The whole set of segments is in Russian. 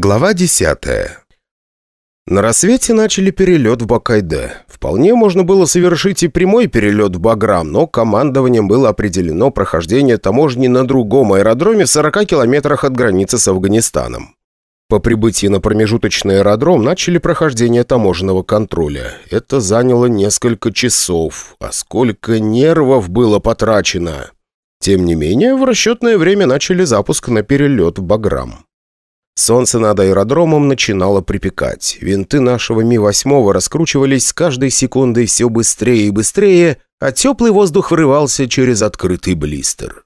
Глава 10 На рассвете начали перелет в Бакайде. Вполне можно было совершить и прямой перелет в Баграм, но командованием было определено прохождение таможни на другом аэродроме в 40 километрах от границы с Афганистаном. По прибытии на промежуточный аэродром начали прохождение таможенного контроля. Это заняло несколько часов, а сколько нервов было потрачено. Тем не менее, в расчетное время начали запуск на перелет в Баграм. Солнце над аэродромом начинало припекать. Винты нашего Ми-8 раскручивались с каждой секундой все быстрее и быстрее, а теплый воздух врывался через открытый блистер.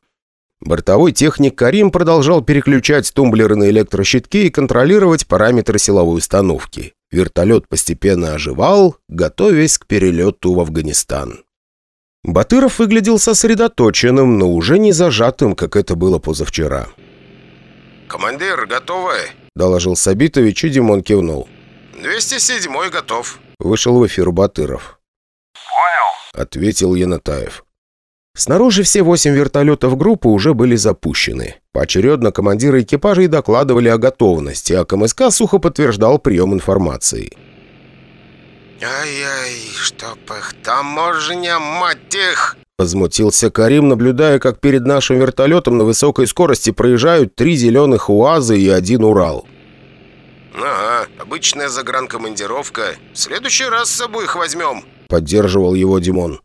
Бортовой техник Карим продолжал переключать тумблеры на электрощитки и контролировать параметры силовой установки. Вертолет постепенно оживал, готовясь к перелету в Афганистан. Батыров выглядел сосредоточенным, но уже не зажатым, как это было позавчера. «Командир, готовы?» – доложил Сабитович, и Димон кивнул. «207-й готов». Вышел в эфир Батыров. «Понял», – ответил Янатаев. Снаружи все восемь вертолетов группы уже были запущены. Поочередно командиры экипажей докладывали о готовности, а КМСК сухо подтверждал прием информации. «Ай-ай, чтоб их таможня, мать их!» Возмутился Карим, наблюдая, как перед нашим вертолетом на высокой скорости проезжают три зеленых УАЗа и один Урал. «Ага, обычная загранкомандировка. В следующий раз с собой их возьмем», — поддерживал его Димон.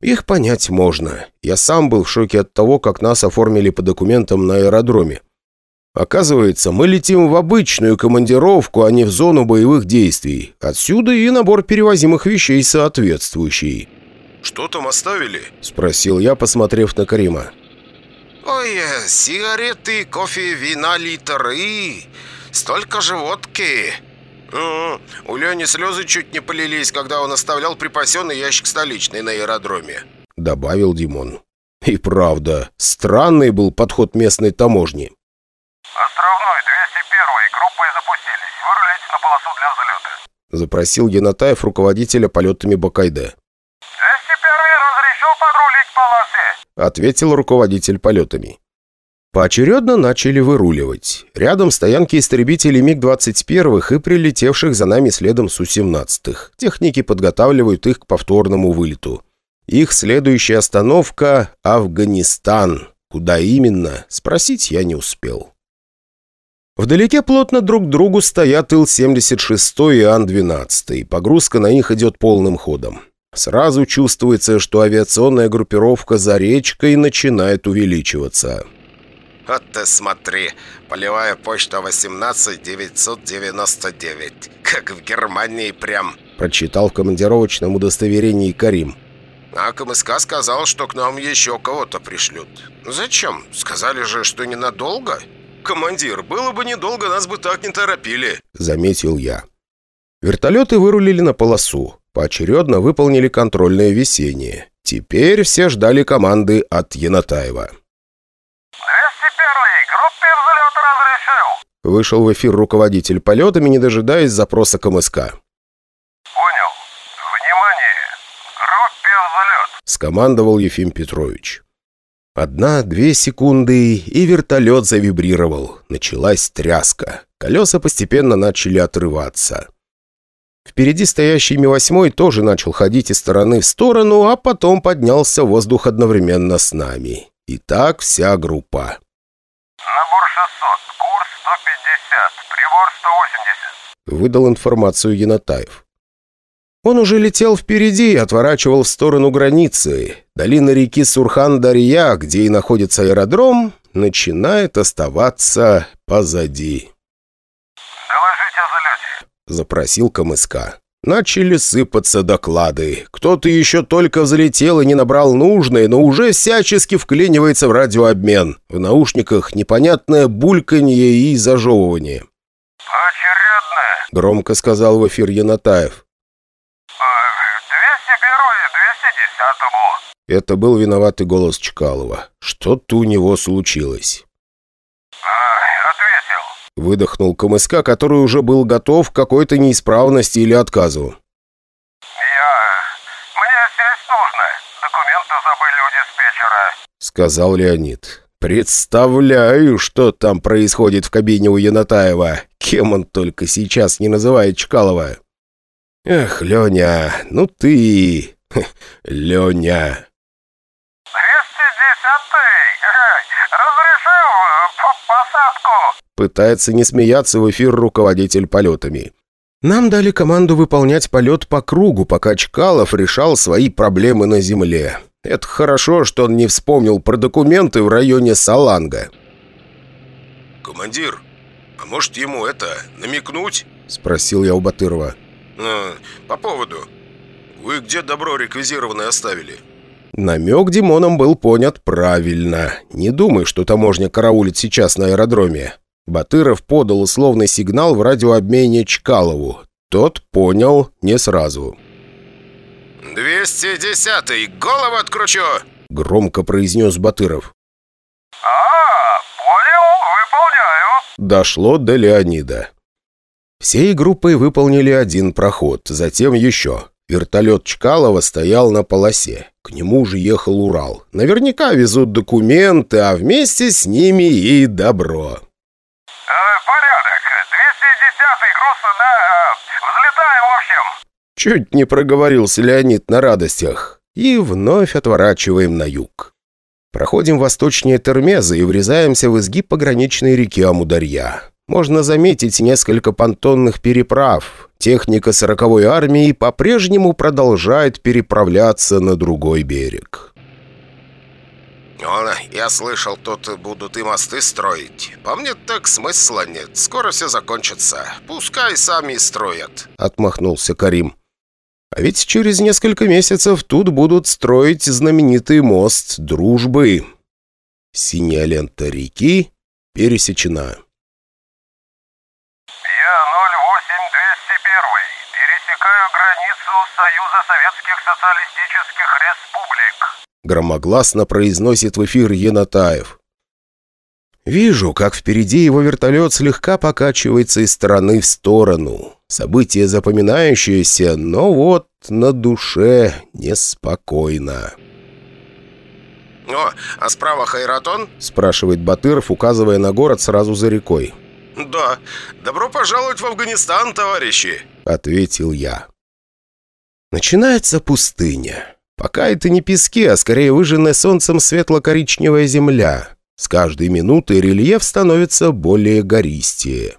«Их понять можно. Я сам был в шоке от того, как нас оформили по документам на аэродроме. Оказывается, мы летим в обычную командировку, а не в зону боевых действий. Отсюда и набор перевозимых вещей соответствующий». «Что там оставили?» – спросил я, посмотрев на Карима. «Ой, э, сигареты, кофе, вина, литр и... столько же водки!» «Угу. У Лени слезы чуть не полились, когда он оставлял припасенный ящик столичный на аэродроме», — добавил Димон. «И правда, странный был подход местной таможни». «Островной, 201-й, группой запустились. Вырулить на полосу для взлета», — запросил Янатаев руководителя полетами Бакайде подрулить полосе», — ответил руководитель полетами. Поочередно начали выруливать. Рядом стоянки истребителей МиГ-21 и прилетевших за нами следом Су-17. Техники подготавливают их к повторному вылету. Их следующая остановка – Афганистан. Куда именно, спросить я не успел. Вдалеке плотно друг к другу стоят Ил-76 и Ан-12. Погрузка на них идет полным ходом. Сразу чувствуется, что авиационная группировка за речкой начинает увеличиваться. «Вот ты смотри, полевая почта 18999, как в Германии прям», прочитал в командировочном удостоверении Карим. «А КМСК сказал, что к нам еще кого-то пришлют. Зачем? Сказали же, что ненадолго?» «Командир, было бы недолго, нас бы так не торопили», заметил я. Вертолеты вырулили на полосу. Поочередно выполнили контрольное весеннее. Теперь все ждали команды от Янатаева. 201-й, группе взлет разрешил. Вышел в эфир руководитель полетами, не дожидаясь запроса КМСК. Понял. Внимание! Группе взлет. Скомандовал Ефим Петрович. Одна-две секунды, и вертолет завибрировал. Началась тряска. Колеса постепенно начали отрываться. Впереди стоящий Ми-8 тоже начал ходить из стороны в сторону, а потом поднялся в воздух одновременно с нами. И так вся группа. «Набор 600, курс 150, прибор 180», — выдал информацию Янатаев. Он уже летел впереди и отворачивал в сторону границы. Долина реки Сурхан-Дарья, где и находится аэродром, начинает оставаться позади. — запросил КМСК. Начали сыпаться доклады. Кто-то еще только взлетел и не набрал нужное, но уже всячески вклинивается в радиообмен. В наушниках непонятное бульканье и зажевывание. «Очередное», — громко сказал в эфир Янатаев. «201-й, 210-му». Это был виноватый голос Чкалова. Что-то у него случилось. Выдохнул КМСК, который уже был готов к какой-то неисправности или отказу. «Я... мне сесть нужно. Документы забыли у диспетчера», — сказал Леонид. Представляю, что там происходит в кабине у Янатаева. Кем он только сейчас не называет Чкалова. Эх, Леня, ну ты... Леня. 210-й! Разрешил э, посадку! Пытается не смеяться в эфир руководитель полетами. Нам дали команду выполнять полет по кругу, пока Чкалов решал свои проблемы на земле. Это хорошо, что он не вспомнил про документы в районе Саланга. «Командир, а может ему это, намекнуть?» — спросил я у Батырова. А, «По поводу. Вы где добро реквизированное оставили?» Намек Димоном был понят правильно. Не думай, что таможня караулит сейчас на аэродроме. Батыров подал условный сигнал в радиообмене Чкалову. Тот понял не сразу. «210-й, голову откручу!» — громко произнес Батыров. А, понял, выполняю. Дошло до Леонида. Всей группой выполнили один проход, затем еще. Вертолет Чкалова стоял на полосе. К нему же ехал Урал. Наверняка везут документы, а вместе с ними и добро. Э, порядок. 210-й груз на... э, взлетаем, в общем. Чуть не проговорился Леонид на радостях. И вновь отворачиваем на юг. Проходим восточнее Термеза и врезаемся в изгиб пограничной реки Амударья. Можно заметить несколько понтонных переправ. Техника 40-й армии по-прежнему продолжает переправляться на другой берег. «Он, я слышал, тут будут и мосты строить. По мне так смысла нет. Скоро все закончится. Пускай сами строят». Отмахнулся Карим. А ведь через несколько месяцев тут будут строить знаменитый мост Дружбы. Синяя лента реки пересечена. Я 08201. Пересекаю границу Союза Советских Социалистических Республик. Громогласно произносит в эфир Янатаев. Вижу, как впереди его вертолет слегка покачивается из стороны в сторону. Событие запоминающееся, но вот на душе неспокойно. «О, а справа Хайратон?» Спрашивает Батыров, указывая на город сразу за рекой. «Да. Добро пожаловать в Афганистан, товарищи!» Ответил я. Начинается пустыня. Пока это не пески, а скорее выжженная солнцем светло-коричневая земля. С каждой минутой рельеф становится более гористее.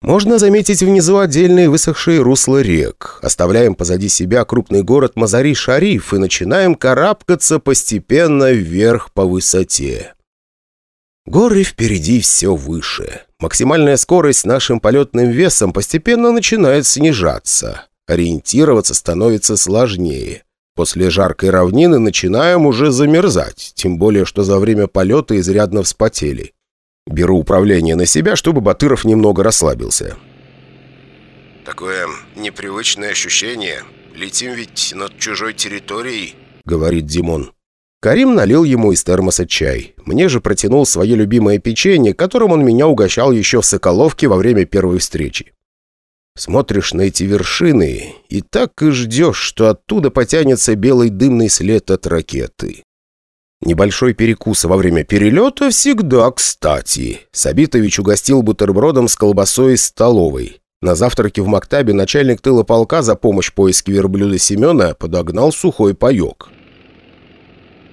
Можно заметить внизу отдельные высохшие русла рек. Оставляем позади себя крупный город Мазари-Шариф и начинаем карабкаться постепенно вверх по высоте. Горы впереди все выше. Максимальная скорость нашим полетным весом постепенно начинает снижаться. Ориентироваться становится сложнее. После жаркой равнины начинаем уже замерзать, тем более, что за время полета изрядно вспотели. Беру управление на себя, чтобы Батыров немного расслабился. «Такое непривычное ощущение. Летим ведь над чужой территорией». — говорит Димон. Карим налил ему из термоса чай. Мне же протянул свое любимое печенье, которым он меня угощал еще в Соколовке во время первой встречи. Смотришь на эти вершины и так и ждешь, что оттуда потянется белый дымный след от ракеты. Небольшой перекус во время перелета всегда кстати. Сабитович угостил бутербродом с колбасой из столовой. На завтраке в Мактабе начальник тыла полка за помощь в поиске верблюда Семена подогнал сухой паек.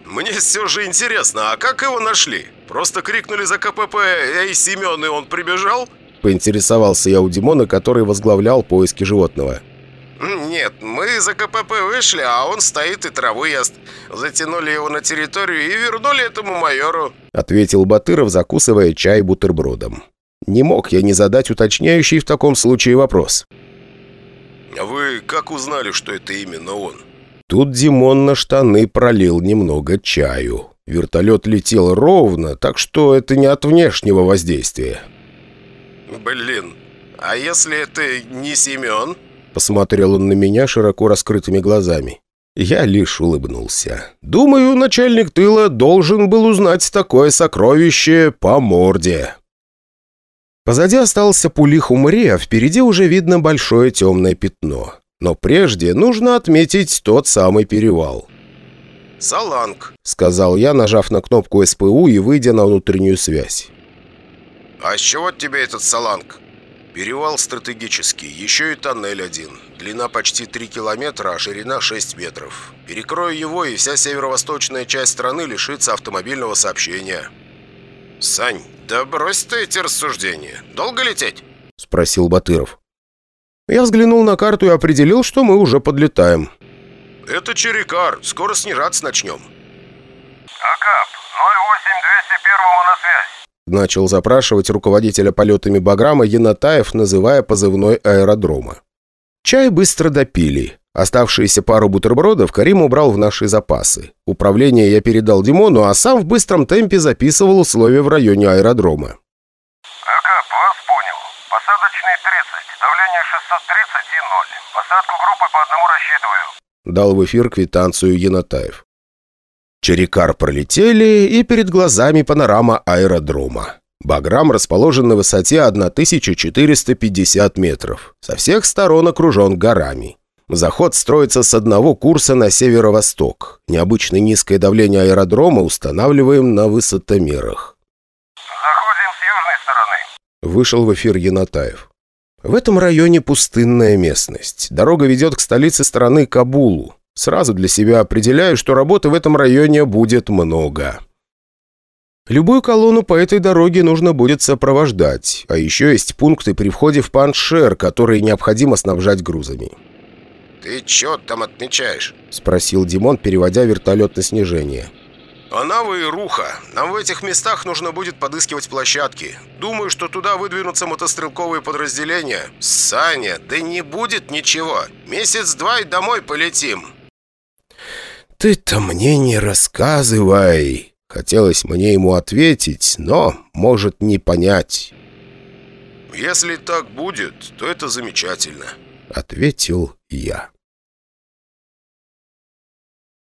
«Мне все же интересно, а как его нашли? Просто крикнули за КПП «Эй, Семен!» и он прибежал?» Поинтересовался я у Димона, который возглавлял поиски животного. «Нет, мы за КПП вышли, а он стоит и траву ест. Затянули его на территорию и вернули этому майору». Ответил Батыров, закусывая чай бутербродом. Не мог я не задать уточняющий в таком случае вопрос. «А вы как узнали, что это именно он?» Тут Димон на штаны пролил немного чаю. Вертолет летел ровно, так что это не от внешнего воздействия. «Блин, а если это не Семен?» Посмотрел он на меня широко раскрытыми глазами. Я лишь улыбнулся. Думаю, начальник тыла должен был узнать такое сокровище по морде. Позади остался Пулих Умри, а впереди уже видно большое темное пятно. Но прежде нужно отметить тот самый перевал. Саланг. — сказал я, нажав на кнопку СПУ и выйдя на внутреннюю связь. А с чего тебе этот Саланг? Перевал стратегический, еще и тоннель один. Длина почти 3 километра, а ширина 6 метров. Перекрою его, и вся северо-восточная часть страны лишится автомобильного сообщения. Сань, да брось ты эти рассуждения. Долго лететь? — спросил Батыров. Я взглянул на карту и определил, что мы уже подлетаем. Это Черекар, скоро снижаться начнем. Акап, 08201 на связь. Начал запрашивать руководителя полетами Баграма Янатаев, называя позывной аэродрома. Чай быстро допили. Оставшиеся пару бутербродов Карим убрал в наши запасы. Управление я передал Димону, а сам в быстром темпе записывал условия в районе аэродрома. Акап, вас понял. Посадочный 30, давление 630 и 0. Посадку группы по одному рассчитываю. Дал в эфир квитанцию Янатаев. Черекар пролетели, и перед глазами панорама аэродрома. Баграм расположен на высоте 1450 метров. Со всех сторон окружен горами. Заход строится с одного курса на северо-восток. Необычно низкое давление аэродрома устанавливаем на высотомерах. Заходим с южной стороны. Вышел в эфир Янатаев. В этом районе пустынная местность. Дорога ведет к столице страны Кабулу. Сразу для себя определяю, что работы в этом районе будет много. Любую колонну по этой дороге нужно будет сопровождать. А еще есть пункты при входе в Паншер, которые необходимо снабжать грузами. Ты чё там отмечаешь? Спросил Димон, переводя вертолет на снижение. Анава и Руха. Нам в этих местах нужно будет подыскивать площадки. Думаю, что туда выдвинутся мотострелковые подразделения. Саня, да не будет ничего. Месяц-два и домой полетим. «Ты-то мне не рассказывай!» Хотелось мне ему ответить, но может не понять. Если так будет, то это замечательно. Ответил я.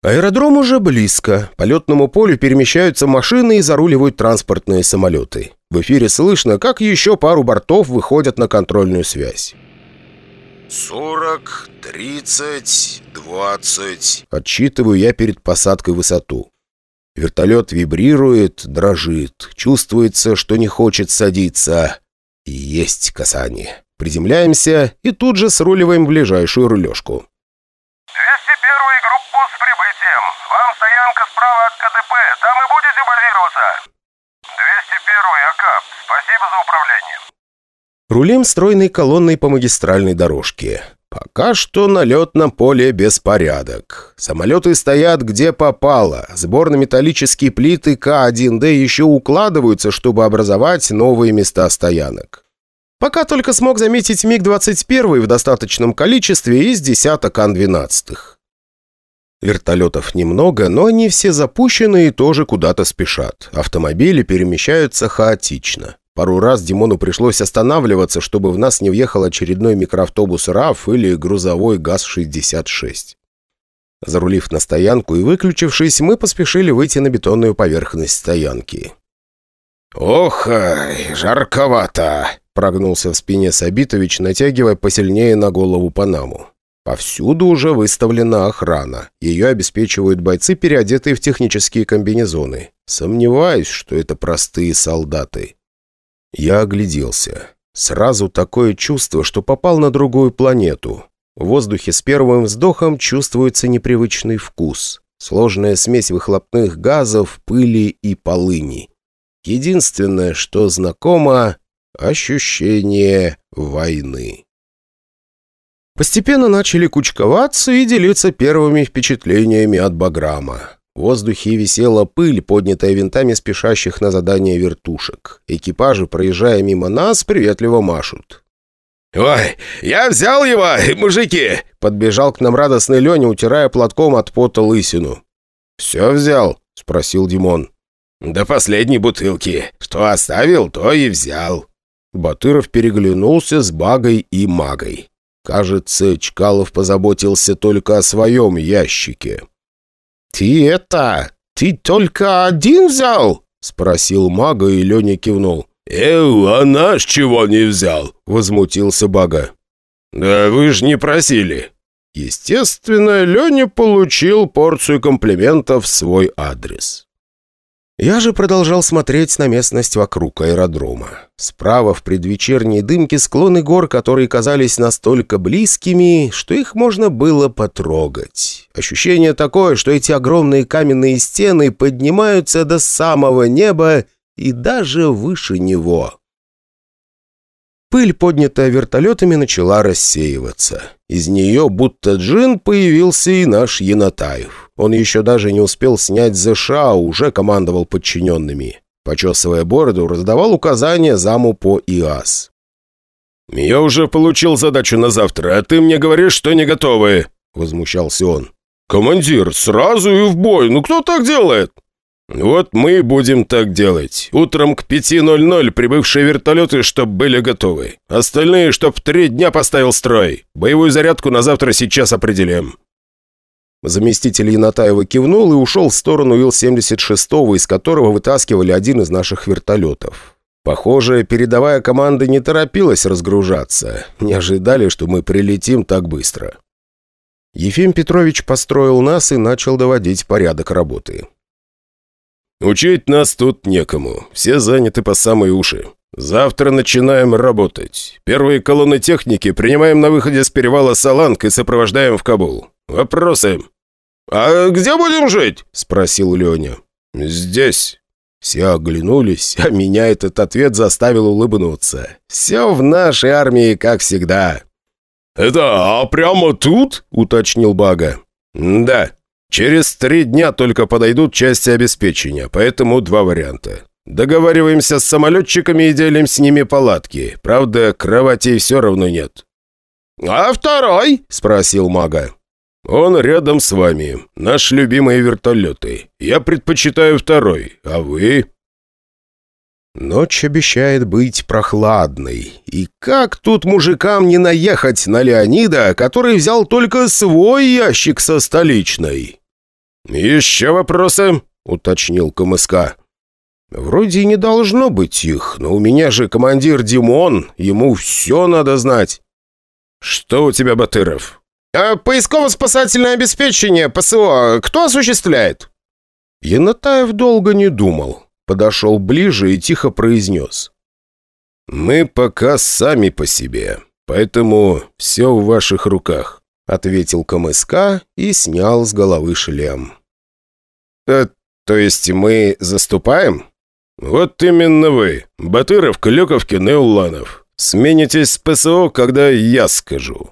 Аэродром уже близко. По летному полю перемещаются машины и заруливают транспортные самолеты. В эфире слышно, как еще пару бортов выходят на контрольную связь. «Сорок, тридцать, двадцать...» Отсчитываю я перед посадкой высоту. Вертолет вибрирует, дрожит. Чувствуется, что не хочет садиться. Есть касание. Приземляемся и тут же сруливаем в ближайшую рулежку. 201 группу с прибытием. Вам стоянка справа от КДП. Там и будете базироваться. 201 Акап, спасибо за управление. Рулим стройной колонной по магистральной дорожке. Пока что на летном поле беспорядок. Самолеты стоят где попало. Сборно-металлические плиты К-1Д еще укладываются, чтобы образовать новые места стоянок. Пока только смог заметить МиГ-21 в достаточном количестве из десяток Ан-12. Вертолетов немного, но они все запущены и тоже куда-то спешат. Автомобили перемещаются хаотично. Пару раз Димону пришлось останавливаться, чтобы в нас не въехал очередной микроавтобус РАФ или грузовой ГАЗ-66. Зарулив на стоянку и выключившись, мы поспешили выйти на бетонную поверхность стоянки. «Ох, жарковато!» – прогнулся в спине Сабитович, натягивая посильнее на голову Панаму. Повсюду уже выставлена охрана. Ее обеспечивают бойцы, переодетые в технические комбинезоны. Сомневаюсь, что это простые солдаты. Я огляделся. Сразу такое чувство, что попал на другую планету. В воздухе с первым вздохом чувствуется непривычный вкус. Сложная смесь выхлопных газов, пыли и полыни. Единственное, что знакомо – ощущение войны. Постепенно начали кучковаться и делиться первыми впечатлениями от Баграма. В воздухе висела пыль, поднятая винтами спешащих на задание вертушек. Экипажи, проезжая мимо нас, приветливо машут. «Ой, я взял его, мужики!» Подбежал к нам радостный Леня, утирая платком от пота лысину. «Все взял?» – спросил Димон. «До последней бутылки. Что оставил, то и взял». Батыров переглянулся с Багой и Магой. Кажется, Чкалов позаботился только о своем ящике. «Ты это... Ты только один взял?» — спросил Мага, и Леня кивнул. «Эу, а наш чего не взял?» — возмутился Бага. «Да вы ж не просили». Естественно, Леня получил порцию комплиментов в свой адрес. Я же продолжал смотреть на местность вокруг аэродрома. Справа в предвечерней дымке склоны гор, которые казались настолько близкими, что их можно было потрогать. Ощущение такое, что эти огромные каменные стены поднимаются до самого неба и даже выше него. Пыль, поднятая вертолетами, начала рассеиваться. Из нее, будто джин, появился и наш Янатаев. Он еще даже не успел снять ЗШ, а уже командовал подчиненными. Почесывая бороду, раздавал указания заму по ИАС. «Я уже получил задачу на завтра, а ты мне говоришь, что не готовы!» Возмущался он. «Командир, сразу и в бой! Ну кто так делает?» «Вот мы будем так делать. Утром к 5.00 прибывшие вертолеты, чтоб были готовы. Остальные, чтоб в три дня поставил строй. Боевую зарядку на завтра сейчас определим». Заместитель Янатаева кивнул и ушел в сторону Ил-76, из которого вытаскивали один из наших вертолетов. Похоже, передовая команда не торопилась разгружаться. Не ожидали, что мы прилетим так быстро. Ефим Петрович построил нас и начал доводить порядок работы. «Учить нас тут некому. Все заняты по самые уши. Завтра начинаем работать. Первые колонны техники принимаем на выходе с перевала Саланг и сопровождаем в Кабул. Вопросы?» «А где будем жить?» – спросил Леня. «Здесь». Все оглянулись, а меня этот ответ заставил улыбнуться. «Все в нашей армии, как всегда». «Это а прямо тут?» – уточнил Бага. «Да», Через три дня только подойдут части обеспечения, поэтому два варианта. Договариваемся с самолетчиками и делим с ними палатки. Правда, кроватей все равно нет». «А второй?» – спросил мага. «Он рядом с вами. Наши любимые вертолеты. Я предпочитаю второй. А вы?» Ночь обещает быть прохладной. И как тут мужикам не наехать на Леонида, который взял только свой ящик со столичной? «Еще вопросы?» — уточнил КМСК. «Вроде не должно быть их, но у меня же командир Димон, ему все надо знать». «Что у тебя, Батыров?» а, «Поисково-спасательное обеспечение, ПСО, кто осуществляет?» Янатаев долго не думал подошел ближе и тихо произнес. «Мы пока сами по себе, поэтому все в ваших руках», ответил КМСК и снял с головы шлем. «Э, «То есть мы заступаем?» «Вот именно вы, Батыров, Клюковкин и Уланов. Сменитесь с ПСО, когда я скажу.